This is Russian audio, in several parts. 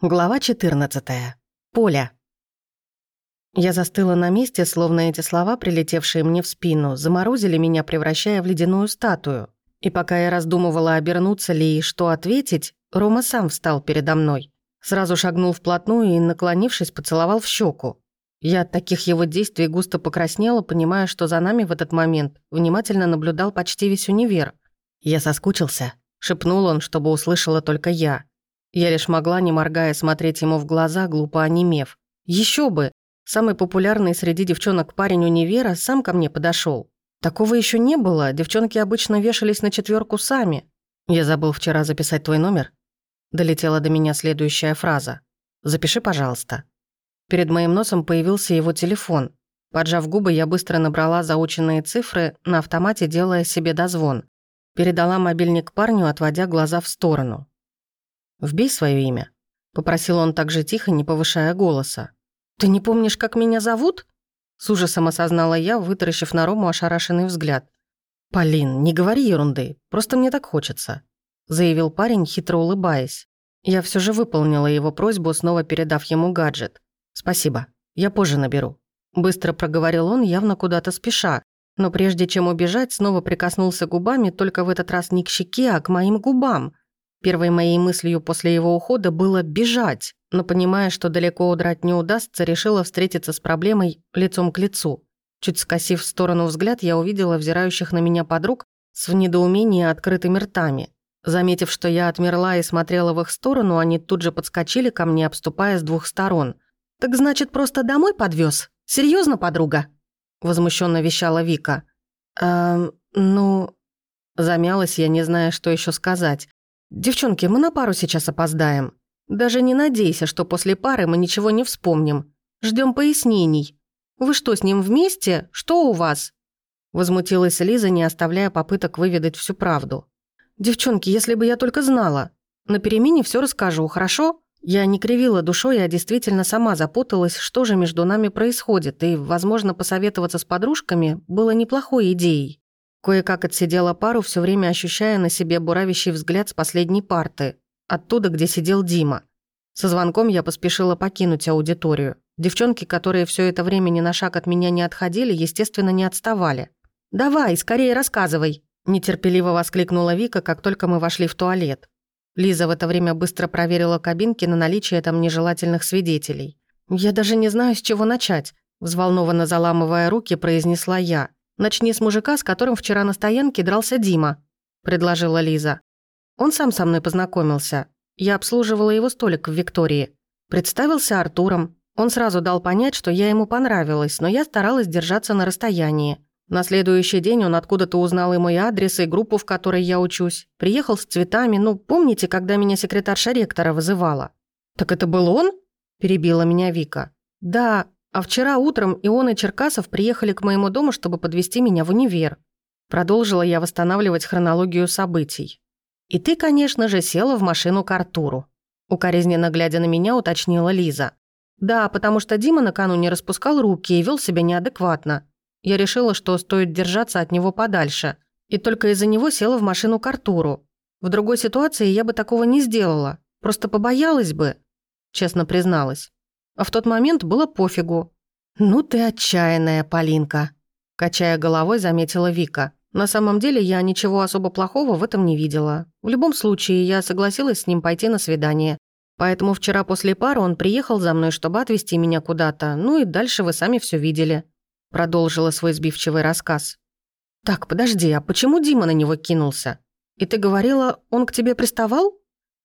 Глава 14. Поля. Я застыла на месте, словно эти слова, прилетевшие мне в спину, заморозили меня, превращая в ледяную статую. И пока я раздумывала, обернуться ли и что ответить, Рома сам встал передо мной. Сразу шагнул вплотную и, наклонившись, поцеловал в щеку. Я от таких его действий густо покраснела, понимая, что за нами в этот момент внимательно наблюдал почти весь универ. «Я соскучился», — шепнул он, чтобы услышала только я. Я лишь могла, не моргая, смотреть ему в глаза, глупо онемев. Еще бы! Самый популярный среди девчонок парень универа сам ко мне подошел. Такого еще не было, девчонки обычно вешались на четверку сами. Я забыл вчера записать твой номер. Долетела до меня следующая фраза. «Запиши, пожалуйста». Перед моим носом появился его телефон. Поджав губы, я быстро набрала заученные цифры, на автомате делая себе дозвон. Передала мобильник парню, отводя глаза в сторону. «Вбей свое имя», — попросил он так же тихо, не повышая голоса. «Ты не помнишь, как меня зовут?» С ужасом осознала я, вытаращив на Рому ошарашенный взгляд. «Полин, не говори ерунды, просто мне так хочется», — заявил парень, хитро улыбаясь. Я все же выполнила его просьбу, снова передав ему гаджет. «Спасибо, я позже наберу». Быстро проговорил он, явно куда-то спеша, но прежде чем убежать, снова прикоснулся губами, только в этот раз не к щеке, а к моим губам. Первой моей мыслью после его ухода было бежать, но понимая, что далеко удрать не удастся, решила встретиться с проблемой лицом к лицу. Чуть скосив в сторону взгляд, я увидела взирающих на меня подруг с в недоумении открытыми ртами. Заметив, что я отмерла и смотрела в их сторону, они тут же подскочили ко мне, обступая с двух сторон. «Так значит, просто домой подвез? Серьезно, подруга?» Возмущенно вещала Вика. «Эм, ну...» Замялась я, не зная, что еще сказать. «Девчонки, мы на пару сейчас опоздаем. Даже не надейся, что после пары мы ничего не вспомним. Ждем пояснений. Вы что, с ним вместе? Что у вас?» Возмутилась Лиза, не оставляя попыток выведать всю правду. «Девчонки, если бы я только знала. На перемене все расскажу, хорошо?» Я не кривила душой, а действительно сама запуталась, что же между нами происходит, и, возможно, посоветоваться с подружками было неплохой идеей. Кое-как отсидела пару, все время ощущая на себе буравящий взгляд с последней парты, оттуда, где сидел Дима. Со звонком я поспешила покинуть аудиторию. Девчонки, которые все это время ни на шаг от меня не отходили, естественно, не отставали. «Давай, скорее рассказывай!» – нетерпеливо воскликнула Вика, как только мы вошли в туалет. Лиза в это время быстро проверила кабинки на наличие там нежелательных свидетелей. «Я даже не знаю, с чего начать», – взволнованно заламывая руки, произнесла я – «Начни с мужика, с которым вчера на стоянке дрался Дима», – предложила Лиза. Он сам со мной познакомился. Я обслуживала его столик в Виктории. Представился Артуром. Он сразу дал понять, что я ему понравилась, но я старалась держаться на расстоянии. На следующий день он откуда-то узнал и мой адрес, и группу, в которой я учусь. Приехал с цветами. Ну, помните, когда меня секретарша ректора вызывала? «Так это был он?» – перебила меня Вика. «Да, а вчера утром и он, и Черкасов приехали к моему дому, чтобы подвести меня в универ. Продолжила я восстанавливать хронологию событий. И ты, конечно же, села в машину к Артуру. Укоризненно глядя на меня, уточнила Лиза. Да, потому что Дима накануне распускал руки и вел себя неадекватно. Я решила, что стоит держаться от него подальше. И только из-за него села в машину к Артуру. В другой ситуации я бы такого не сделала. Просто побоялась бы, честно призналась. А в тот момент было пофигу. «Ну ты отчаянная, Полинка», – качая головой, заметила Вика. На самом деле я ничего особо плохого в этом не видела. В любом случае, я согласилась с ним пойти на свидание. Поэтому вчера после пары он приехал за мной, чтобы отвезти меня куда-то. Ну и дальше вы сами все видели. Продолжила свой сбивчивый рассказ. «Так, подожди, а почему Дима на него кинулся? И ты говорила, он к тебе приставал?»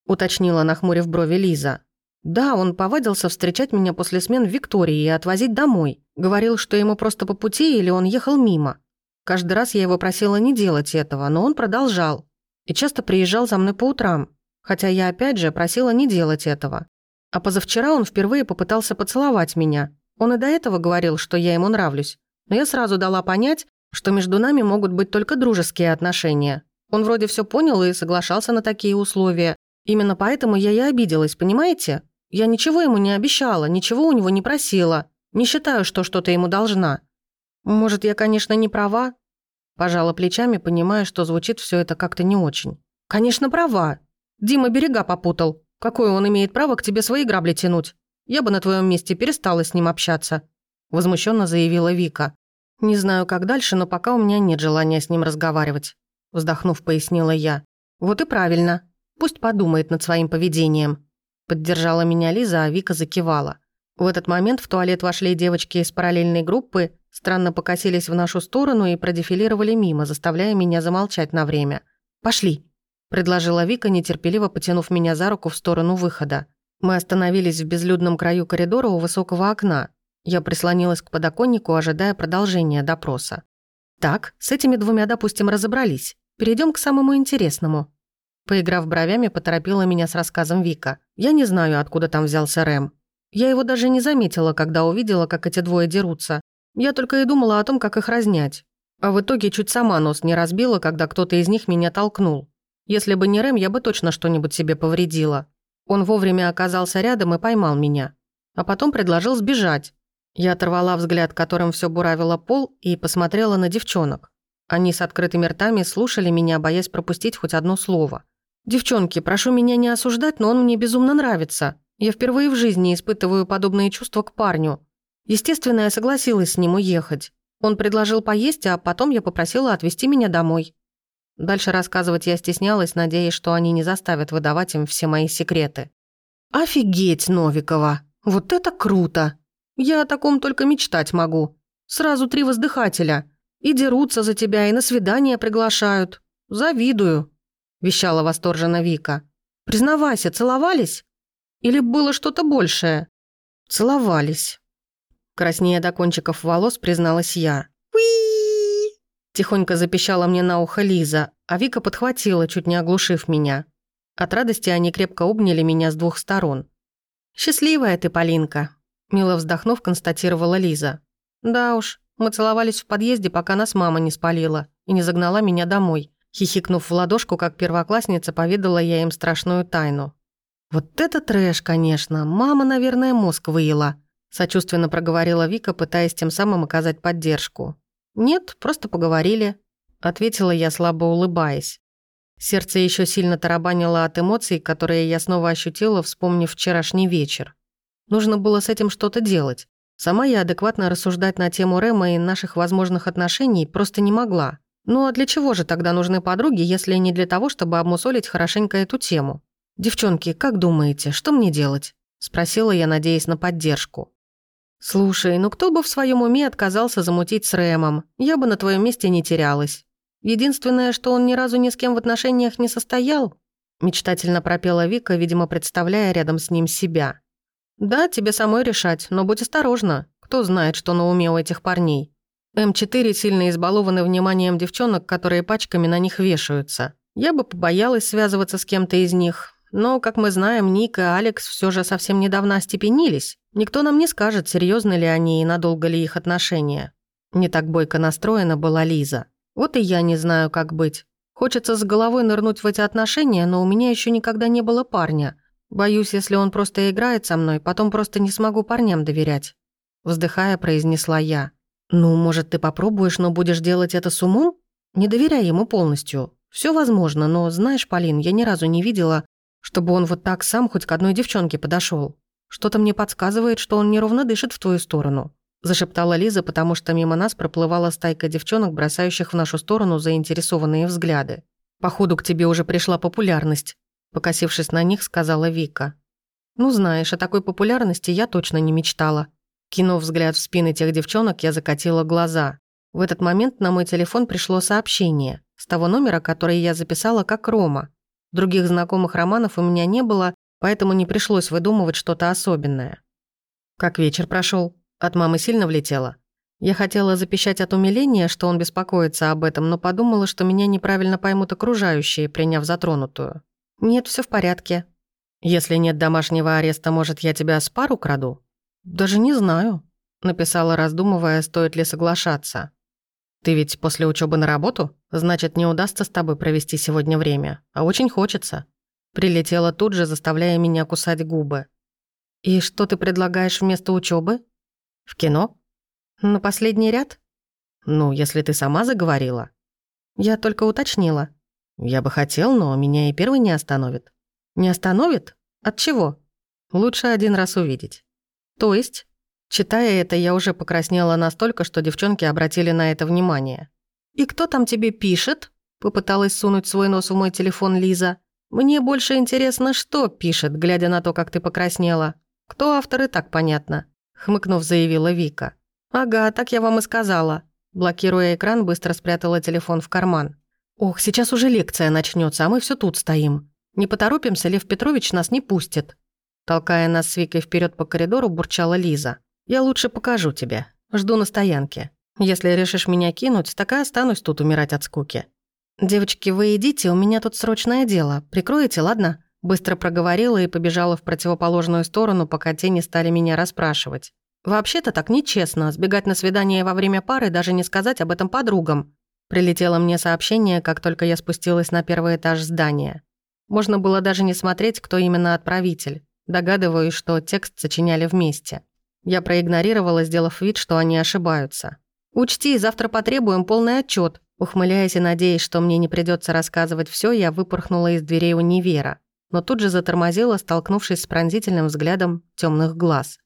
Уточнила, нахмурив брови Лиза. Да, он повадился встречать меня после смен Виктории и отвозить домой. Говорил, что ему просто по пути или он ехал мимо. Каждый раз я его просила не делать этого, но он продолжал. И часто приезжал за мной по утрам. Хотя я опять же просила не делать этого. А позавчера он впервые попытался поцеловать меня. Он и до этого говорил, что я ему нравлюсь. Но я сразу дала понять, что между нами могут быть только дружеские отношения. Он вроде все понял и соглашался на такие условия. Именно поэтому я и обиделась, понимаете? Я ничего ему не обещала, ничего у него не просила. Не считаю, что что-то ему должна. Может, я, конечно, не права?» Пожала плечами, понимая, что звучит все это как-то не очень. «Конечно, права. Дима берега попутал. Какое он имеет право к тебе свои грабли тянуть? Я бы на твоем месте перестала с ним общаться», — возмущенно заявила Вика. «Не знаю, как дальше, но пока у меня нет желания с ним разговаривать», — вздохнув, пояснила я. «Вот и правильно. Пусть подумает над своим поведением». Поддержала меня Лиза, а Вика закивала. В этот момент в туалет вошли девочки из параллельной группы, странно покосились в нашу сторону и продефилировали мимо, заставляя меня замолчать на время. «Пошли», — предложила Вика, нетерпеливо потянув меня за руку в сторону выхода. Мы остановились в безлюдном краю коридора у высокого окна. Я прислонилась к подоконнику, ожидая продолжения допроса. «Так, с этими двумя, допустим, разобрались. Перейдем к самому интересному». Поиграв бровями, поторопила меня с рассказом Вика. «Я не знаю, откуда там взялся Рэм. Я его даже не заметила, когда увидела, как эти двое дерутся. Я только и думала о том, как их разнять. А в итоге чуть сама нос не разбила, когда кто-то из них меня толкнул. Если бы не Рэм, я бы точно что-нибудь себе повредила. Он вовремя оказался рядом и поймал меня. А потом предложил сбежать. Я оторвала взгляд, которым все буравило пол, и посмотрела на девчонок. Они с открытыми ртами слушали меня, боясь пропустить хоть одно слово. «Девчонки, прошу меня не осуждать, но он мне безумно нравится. Я впервые в жизни испытываю подобные чувства к парню. Естественно, я согласилась с ним уехать. Он предложил поесть, а потом я попросила отвезти меня домой. Дальше рассказывать я стеснялась, надеясь, что они не заставят выдавать им все мои секреты. «Офигеть, Новикова! Вот это круто! Я о таком только мечтать могу. Сразу три воздыхателя. И дерутся за тебя, и на свидание приглашают. Завидую», – вещала восторженно Вика. «Признавайся, целовались? Или было что-то большее?» «Целовались». Краснея до кончиков волос, призналась я. Тихонько запищала мне на ухо Лиза, а Вика подхватила, чуть не оглушив меня. От радости они крепко обняли меня с двух сторон. «Счастливая ты, Полинка», – мило вздохнув, констатировала Лиза. «Да уж, мы целовались в подъезде, пока нас мама не спалила и не загнала меня домой». Хихикнув в ладошку, как первоклассница, поведала я им страшную тайну. «Вот это трэш, конечно. Мама, наверное, мозг выела», – сочувственно проговорила Вика, пытаясь тем самым оказать поддержку. «Нет, просто поговорили», — ответила я, слабо улыбаясь. Сердце еще сильно тарабанило от эмоций, которые я снова ощутила, вспомнив вчерашний вечер. Нужно было с этим что-то делать. Сама я адекватно рассуждать на тему Рэма и наших возможных отношений просто не могла. Ну а для чего же тогда нужны подруги, если не для того, чтобы обмусолить хорошенько эту тему? «Девчонки, как думаете, что мне делать?» – спросила я, надеясь на поддержку. «Слушай, ну кто бы в своем уме отказался замутить с Рэмом? Я бы на твоем месте не терялась. Единственное, что он ни разу ни с кем в отношениях не состоял?» Мечтательно пропела Вика, видимо, представляя рядом с ним себя. «Да, тебе самой решать, но будь осторожна. Кто знает, что на уме у этих парней. М4 сильно избалованы вниманием девчонок, которые пачками на них вешаются. Я бы побоялась связываться с кем-то из них. Но, как мы знаем, Ник и Алекс все же совсем недавно остепенились. Никто нам не скажет, серьезны ли они и надолго ли их отношения. Не так бойко настроена была Лиза. Вот и я не знаю, как быть. Хочется с головой нырнуть в эти отношения, но у меня еще никогда не было парня. Боюсь, если он просто играет со мной, потом просто не смогу парням доверять. Вздыхая, произнесла я. «Ну, может, ты попробуешь, но будешь делать это с умом? Не доверяй ему полностью. Все возможно, но, знаешь, Полин, я ни разу не видела, чтобы он вот так сам хоть к одной девчонке подошел. Что-то мне подсказывает, что он неровно дышит в твою сторону», зашептала Лиза, потому что мимо нас проплывала стайка девчонок, бросающих в нашу сторону заинтересованные взгляды. «Походу, к тебе уже пришла популярность», покосившись на них, сказала Вика. «Ну, знаешь, о такой популярности я точно не мечтала». Кинув взгляд в спины тех девчонок, я закатила глаза. В этот момент на мой телефон пришло сообщение с того номера, который я записала как Рома. Других знакомых романов у меня не было, поэтому не пришлось выдумывать что-то особенное. Как вечер прошел? От мамы сильно влетела? Я хотела запищать от умиления, что он беспокоится об этом, но подумала, что меня неправильно поймут окружающие, приняв затронутую. Нет, все в порядке. Если нет домашнего ареста, может, я тебя с пару краду? Даже не знаю, написала, раздумывая, стоит ли соглашаться. Ты ведь после учебы на работу? Значит, не удастся с тобой провести сегодня время. А очень хочется. Прилетела тут же, заставляя меня кусать губы. «И что ты предлагаешь вместо учебы? «В кино?» «На последний ряд?» «Ну, если ты сама заговорила». «Я только уточнила». «Я бы хотел, но меня и первый не остановит». «Не остановит? От чего? Лучше один раз увидеть. То есть, читая это, я уже покраснела настолько, что девчонки обратили на это внимание. «И кто там тебе пишет?» Попыталась сунуть свой нос в мой телефон Лиза. «Мне больше интересно, что пишет, глядя на то, как ты покраснела. Кто автор, и так понятно», — хмыкнув, заявила Вика. «Ага, так я вам и сказала». Блокируя экран, быстро спрятала телефон в карман. «Ох, сейчас уже лекция начнется, а мы все тут стоим. Не поторопимся, Лев Петрович нас не пустит». Толкая нас с Викой вперед по коридору, бурчала Лиза. «Я лучше покажу тебе. Жду на стоянке. Если решишь меня кинуть, так и останусь тут умирать от скуки». «Девочки, вы идите, у меня тут срочное дело. Прикроете, ладно?» Быстро проговорила и побежала в противоположную сторону, пока те не стали меня расспрашивать. «Вообще-то так нечестно, сбегать на свидание во время пары, даже не сказать об этом подругам». Прилетело мне сообщение, как только я спустилась на первый этаж здания. Можно было даже не смотреть, кто именно отправитель. Догадываюсь, что текст сочиняли вместе. Я проигнорировала, сделав вид, что они ошибаются. «Учти, завтра потребуем полный отчет. Ухмыляясь и надеясь, что мне не придется рассказывать все, я выпорхнула из дверей универа, но тут же затормозила, столкнувшись с пронзительным взглядом темных глаз.